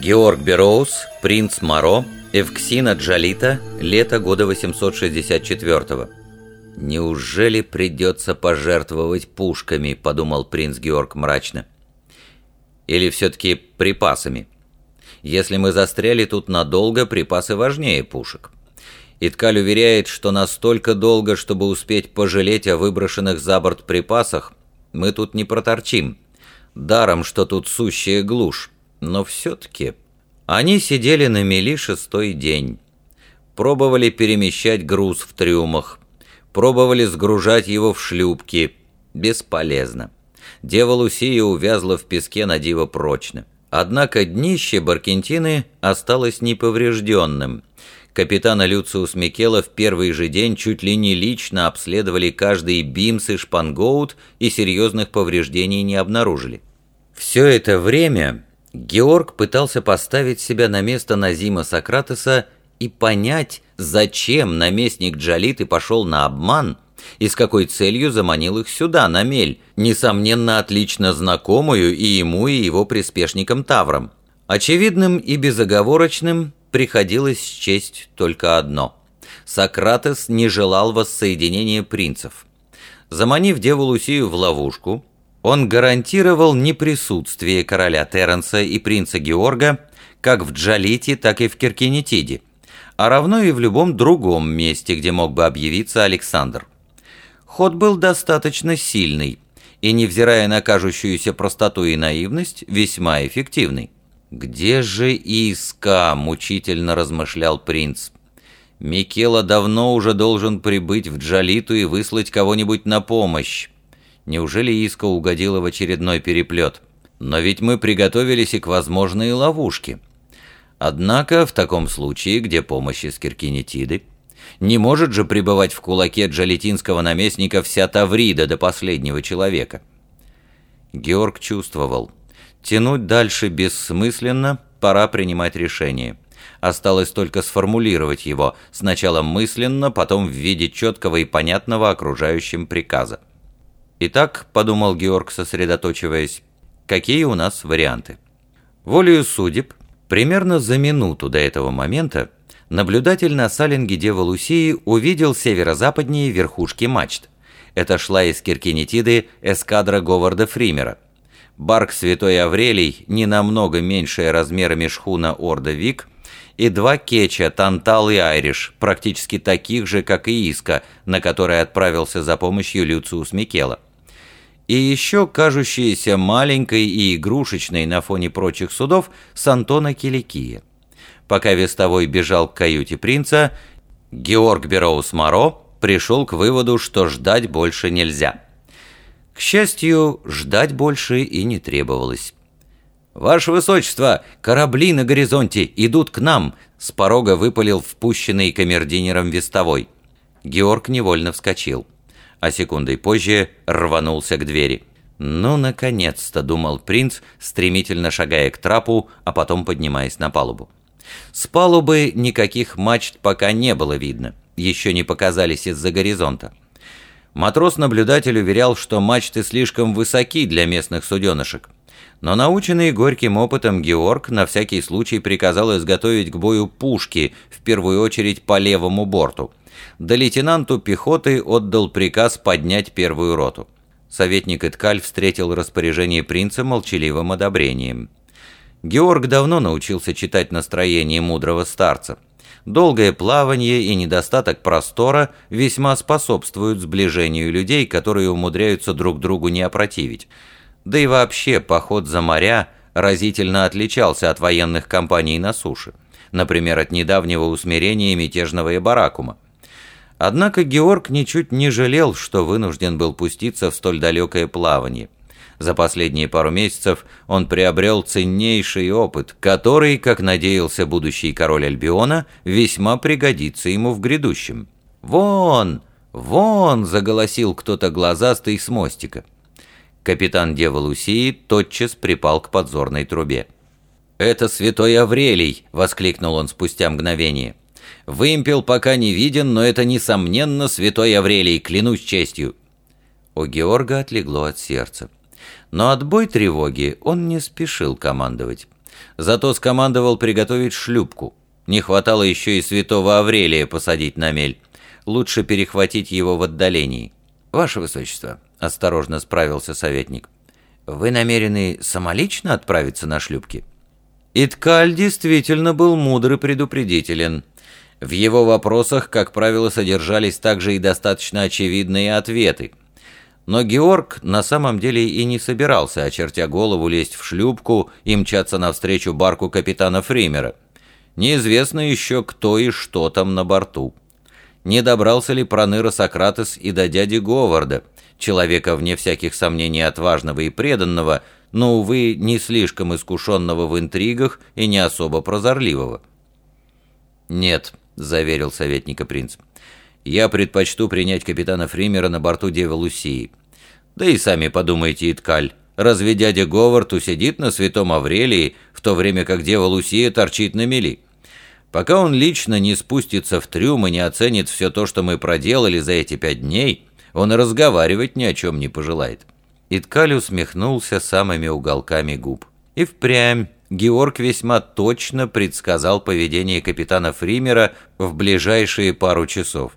Георг Бероуз, принц Маро, Эвксина Джалита, лето года 864 «Неужели придется пожертвовать пушками?» – подумал принц Георг мрачно. «Или все-таки припасами? Если мы застряли тут надолго, припасы важнее пушек». Иткаль уверяет, что настолько долго, чтобы успеть пожалеть о выброшенных за борт припасах, мы тут не проторчим. Даром, что тут сущая глушь. Но все-таки... Они сидели на мели шестой день. Пробовали перемещать груз в трюмах. Пробовали сгружать его в шлюпки. Бесполезно. Дева Лусия увязла в песке на диво прочно. Однако днище Баркентины осталось неповрежденным. Капитана Люциус Микела в первый же день чуть ли не лично обследовали каждый бимс и шпангоут и серьезных повреждений не обнаружили. Все это время Георг пытался поставить себя на место Назима Сократеса и понять, зачем наместник Джалиты пошел на обман и с какой целью заманил их сюда, на мель, несомненно отлично знакомую и ему, и его приспешникам Таврам. Очевидным и безоговорочным приходилось счесть только одно. Сократес не желал воссоединения принцев. Заманив Деву Лусию в ловушку, он гарантировал неприсутствие короля Терренса и принца Георга как в Джалите, так и в Киркинетиде, а равно и в любом другом месте, где мог бы объявиться Александр. Ход был достаточно сильный и, невзирая на кажущуюся простоту и наивность, весьма эффективный. «Где же Иска?» – мучительно размышлял принц. «Микела давно уже должен прибыть в Джалиту и выслать кого-нибудь на помощь. Неужели Иска угодила в очередной переплет? Но ведь мы приготовились и к возможной ловушке. Однако в таком случае, где помощь из Киркинетиды, не может же пребывать в кулаке джалитинского наместника вся Таврида до последнего человека. Георг чувствовал. Тянуть дальше бессмысленно, пора принимать решение. Осталось только сформулировать его, сначала мысленно, потом в виде четкого и понятного окружающим приказа. Итак, подумал Георг, сосредоточиваясь, какие у нас варианты? Волею судеб, примерно за минуту до этого момента, наблюдатель на салинге Девы Лусии увидел северо-западнее верхушки мачт. Это шла из Киркинетиды эскадра Говарда Фримера. Барк Святой Аврелий, не намного меньшая размерами шхуна Орда Вик, и два кеча Тантал и Айриш, практически таких же, как и Иска, на который отправился за помощью Люциус Микела и еще кажущаяся маленькой и игрушечной на фоне прочих судов с Антона Киликия. Пока вестовой бежал к каюте принца, Георг Бероус Моро пришел к выводу, что ждать больше нельзя. К счастью, ждать больше и не требовалось. «Ваше Высочество, корабли на горизонте идут к нам!» С порога выпалил впущенный камердинером вестовой. Георг невольно вскочил а секундой позже рванулся к двери. «Ну, наконец-то», — думал принц, стремительно шагая к трапу, а потом поднимаясь на палубу. С палубы никаких мачт пока не было видно, еще не показались из-за горизонта. Матрос-наблюдатель уверял, что мачты слишком высоки для местных суденышек. Но наученный горьким опытом Георг на всякий случай приказал изготовить к бою пушки, в первую очередь по левому борту — да лейтенанту пехоты отдал приказ поднять первую роту. Советник Иткаль встретил распоряжение принца молчаливым одобрением. Георг давно научился читать настроение мудрого старца. Долгое плавание и недостаток простора весьма способствуют сближению людей, которые умудряются друг другу не опротивить. Да и вообще поход за моря разительно отличался от военных кампаний на суше. Например, от недавнего усмирения мятежного Эбаракума. Однако Георг ничуть не жалел, что вынужден был пуститься в столь далекое плавание. За последние пару месяцев он приобрел ценнейший опыт, который, как надеялся будущий король Альбиона, весьма пригодится ему в грядущем. «Вон! Вон!» – заголосил кто-то глазастый с мостика. Капитан Девы Лусии тотчас припал к подзорной трубе. «Это святой Аврелий!» – воскликнул он спустя мгновение. Вымпел пока не виден, но это, несомненно, святой Аврелий, клянусь честью». У Георга отлегло от сердца. Но отбой тревоги он не спешил командовать. Зато скомандовал приготовить шлюпку. Не хватало еще и святого Аврелия посадить на мель. Лучше перехватить его в отдалении. «Ваше Высочество», — осторожно справился советник, — «вы намерены самолично отправиться на шлюпки?» Иткаль действительно был мудр и предупредителен. В его вопросах, как правило, содержались также и достаточно очевидные ответы. Но Георг на самом деле и не собирался, очертя голову, лезть в шлюпку и мчаться навстречу барку капитана Фримера. Неизвестно еще, кто и что там на борту. Не добрался ли Проныра Сократес и до дяди Говарда, человека, вне всяких сомнений, отважного и преданного, но, увы, не слишком искушенного в интригах и не особо прозорливого. «Нет», — заверил советника принц, — «я предпочту принять капитана Фримера на борту Девы Лусии. Да и сами подумайте, Иткаль, разве дядя Говард усидит на святом Аврелии, в то время как Дева Лусия торчит на мели?» Пока он лично не спустится в трюм и не оценит все то, что мы проделали за эти пять дней, он и разговаривать ни о чем не пожелает». Иткаль усмехнулся самыми уголками губ. И впрямь Георг весьма точно предсказал поведение капитана Фримера в ближайшие пару часов.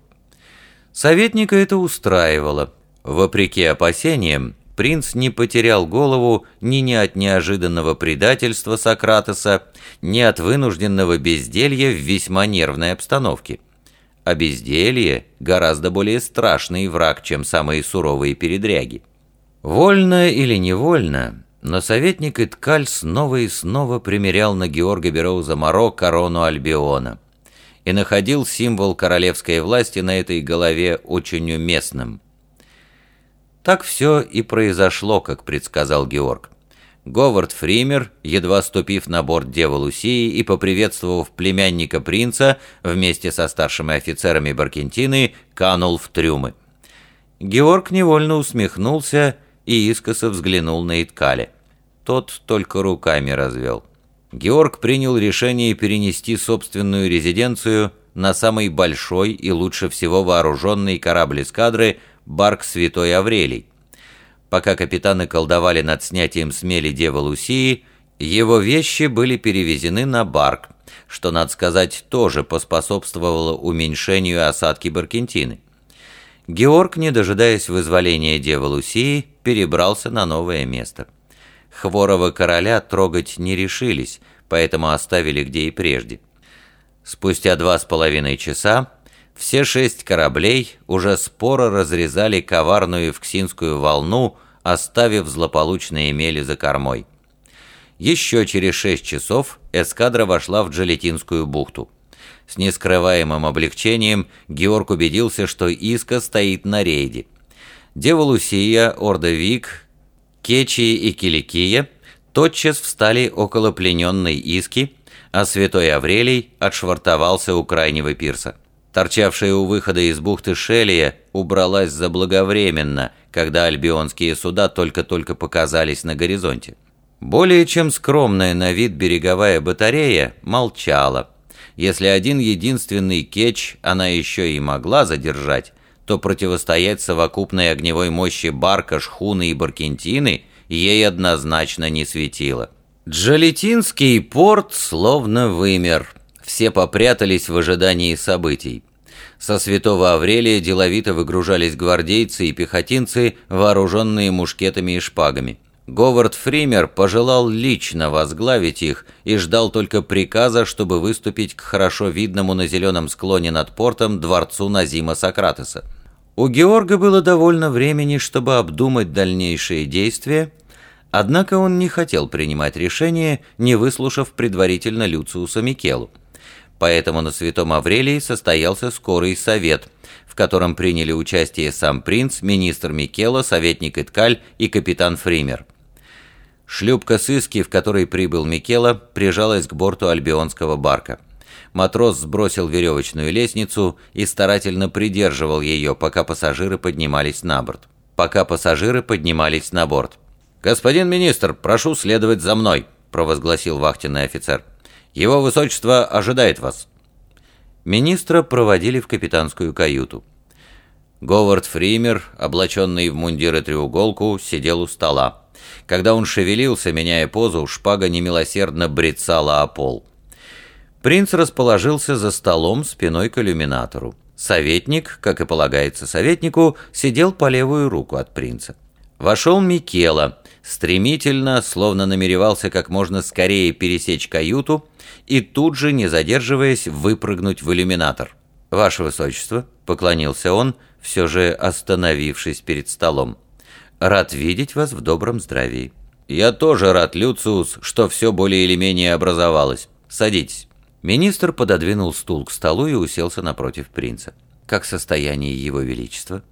Советника это устраивало. Вопреки опасениям, принц не потерял голову ни, ни от неожиданного предательства Сократоса, ни от вынужденного безделья в весьма нервной обстановке. А безделье – гораздо более страшный враг, чем самые суровые передряги. Вольно или невольно, но советник Иткаль снова и снова примерял на Георга Бероуза Моро корону Альбиона и находил символ королевской власти на этой голове очень уместным – так все и произошло, как предсказал Георг. Говард Фример, едва ступив на борт Девы Лусии и поприветствовав племянника принца, вместе со старшими офицерами Баркентины, канул в трюмы. Георг невольно усмехнулся и искоса взглянул на Иткаля. Тот только руками развел. Георг принял решение перенести собственную резиденцию на самый большой и лучше всего вооруженный корабль эскадры барк Святой Аврелий. Пока капитаны колдовали над снятием смели Девы Лусии, его вещи были перевезены на барк, что, надо сказать, тоже поспособствовало уменьшению осадки Баркентины. Георг, не дожидаясь вызволения Девы Лусии, перебрался на новое место. Хворого короля трогать не решились, поэтому оставили где и прежде. Спустя два с половиной часа все шесть кораблей уже споро разрезали коварную Евксинскую волну, оставив злополучные мели за кормой. Еще через шесть часов эскадра вошла в Джалетинскую бухту. С нескрываемым облегчением Георг убедился, что Иска стоит на рейде. Дева Лусия, Орда Вик, Кечи и Киликия тотчас встали около плененной Иски, а святой Аврелий отшвартовался у крайнего пирса торчавшая у выхода из бухты Шелия, убралась заблаговременно, когда альбионские суда только-только показались на горизонте. Более чем скромная на вид береговая батарея молчала. Если один единственный кетч она еще и могла задержать, то противостоять совокупной огневой мощи барка, шхуны и баркентины ей однозначно не светило. Джалетинский порт словно вымер. Все попрятались в ожидании событий. Со святого Аврелия деловито выгружались гвардейцы и пехотинцы, вооруженные мушкетами и шпагами. Говард Фример пожелал лично возглавить их и ждал только приказа, чтобы выступить к хорошо видному на зеленом склоне над портом дворцу Назима Сократеса. У Георга было довольно времени, чтобы обдумать дальнейшие действия, однако он не хотел принимать решение, не выслушав предварительно Люциуса Микелу. Поэтому на Святом Аврелии состоялся скорый совет, в котором приняли участие сам принц, министр Микела, советник Иткаль и капитан Фример. Шлюпка сыски, в которой прибыл Микела, прижалась к борту альбионского барка. Матрос сбросил веревочную лестницу и старательно придерживал ее, пока пассажиры поднимались на борт. Пока пассажиры поднимались на борт. «Господин министр, прошу следовать за мной», – провозгласил вахтенный офицер. Его высочество ожидает вас». Министра проводили в капитанскую каюту. Говард Фример, облаченный в мундир и треуголку, сидел у стола. Когда он шевелился, меняя позу, шпага немилосердно брецала о пол. Принц расположился за столом спиной к иллюминатору. Советник, как и полагается советнику, сидел по левую руку от принца. Вошел Микела, стремительно, словно намеревался как можно скорее пересечь каюту и тут же, не задерживаясь, выпрыгнуть в иллюминатор. «Ваше Высочество», — поклонился он, все же остановившись перед столом, — «рад видеть вас в добром здравии». «Я тоже рад, Люциус, что все более или менее образовалось. Садитесь». Министр пододвинул стул к столу и уселся напротив принца. «Как состояние его величества?»